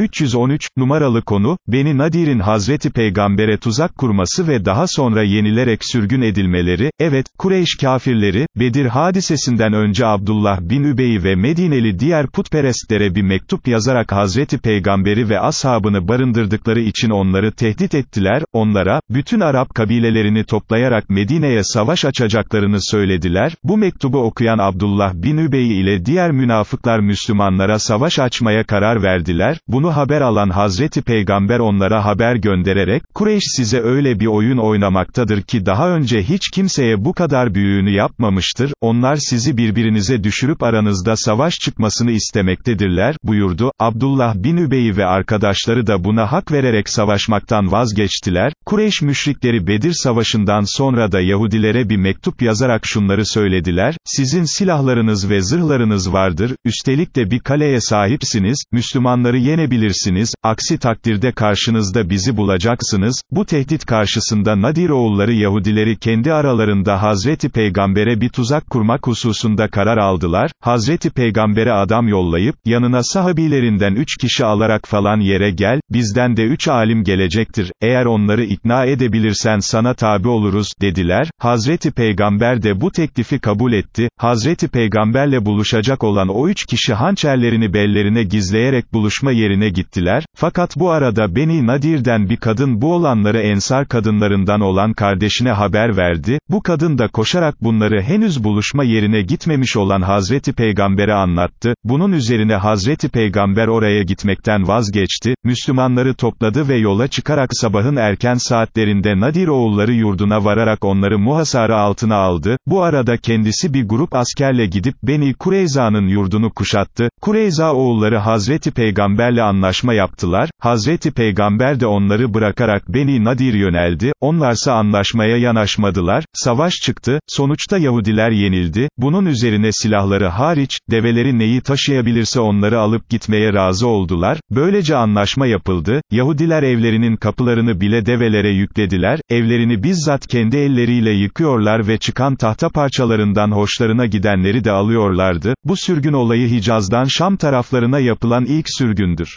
313, numaralı konu, Beni Nadir'in Hazreti Peygamber'e tuzak kurması ve daha sonra yenilerek sürgün edilmeleri, evet, Kureyş kafirleri, Bedir hadisesinden önce Abdullah bin Übey ve Medineli diğer putperestlere bir mektup yazarak Hazreti Peygamber'i ve ashabını barındırdıkları için onları tehdit ettiler, onlara, bütün Arap kabilelerini toplayarak Medine'ye savaş açacaklarını söylediler, bu mektubu okuyan Abdullah bin Übey ile diğer münafıklar Müslümanlara savaş açmaya karar verdiler, bunu haber alan Hazreti Peygamber onlara haber göndererek, Kureyş size öyle bir oyun oynamaktadır ki daha önce hiç kimseye bu kadar büyüğünü yapmamıştır, onlar sizi birbirinize düşürüp aranızda savaş çıkmasını istemektedirler, buyurdu, Abdullah bin Übey ve arkadaşları da buna hak vererek savaşmaktan vazgeçtiler, Kureyş müşrikleri Bedir Savaşı'ndan sonra da Yahudilere bir mektup yazarak şunları söylediler, sizin silahlarınız ve zırhlarınız vardır, üstelik de bir kaleye sahipsiniz, Müslümanları yenebilirsiniz, aksi takdirde karşınızda bizi bulacaksınız, bu tehdit karşısında Nadir oğulları Yahudileri kendi aralarında Hazreti Peygamber'e bir tuzak kurmak hususunda karar aldılar, Hazreti Peygamber'e adam yollayıp, yanına sahabilerinden üç kişi alarak falan yere gel, bizden de üç alim gelecektir, eğer onları ikna edebilirsen sana tabi oluruz, dediler, Hazreti Peygamber de bu teklifi kabul etti, Hazreti Peygamberle buluşacak olan o üç kişi hançerlerini bellerine gizleyerek buluşma yerine gittiler, fakat bu arada Beni Nadir'den bir kadın bu olanları ensar kadınlarından olan kardeşine haber verdi, bu kadın da koşarak bunları henüz buluşma yerine gitmemiş olan Hazreti Peygamber'e anlattı, bunun üzerine Hazreti Peygamber oraya gitmekten vazgeçti, Müslümanları topladı ve yola çıkarak sabahın erken saatlerinde Nadir oğulları yurduna vararak onları muhasara altına aldı, bu arada kendisi bir grup askerle gidip Beni Kureyza'nın yurdunu kuşattı, Kureyza oğulları Hazreti Peygamberle anlaşma yaptılar, Hazreti Peygamber de onları bırakarak Beni Nadir yöneldi, onlarsa anlaşmaya yanaşmadılar, savaş çıktı, sonuçta Yahudiler yenildi, bunun üzerine silahları hariç, develeri neyi taşıyabilirse onları alıp gitmeye razı oldular, böylece anlaşma yapıldı, Yahudiler evlerinin kapılarını bile develere yüklediler, evlerini bizzat kendi elleriyle yıkıyorlar ve çıkan tahta parçalarından hoşlarına gidenleri de alıyorlardı, bu sürgün olayı Hicaz'dan Şam taraflarına yapılan ilk sürgündür.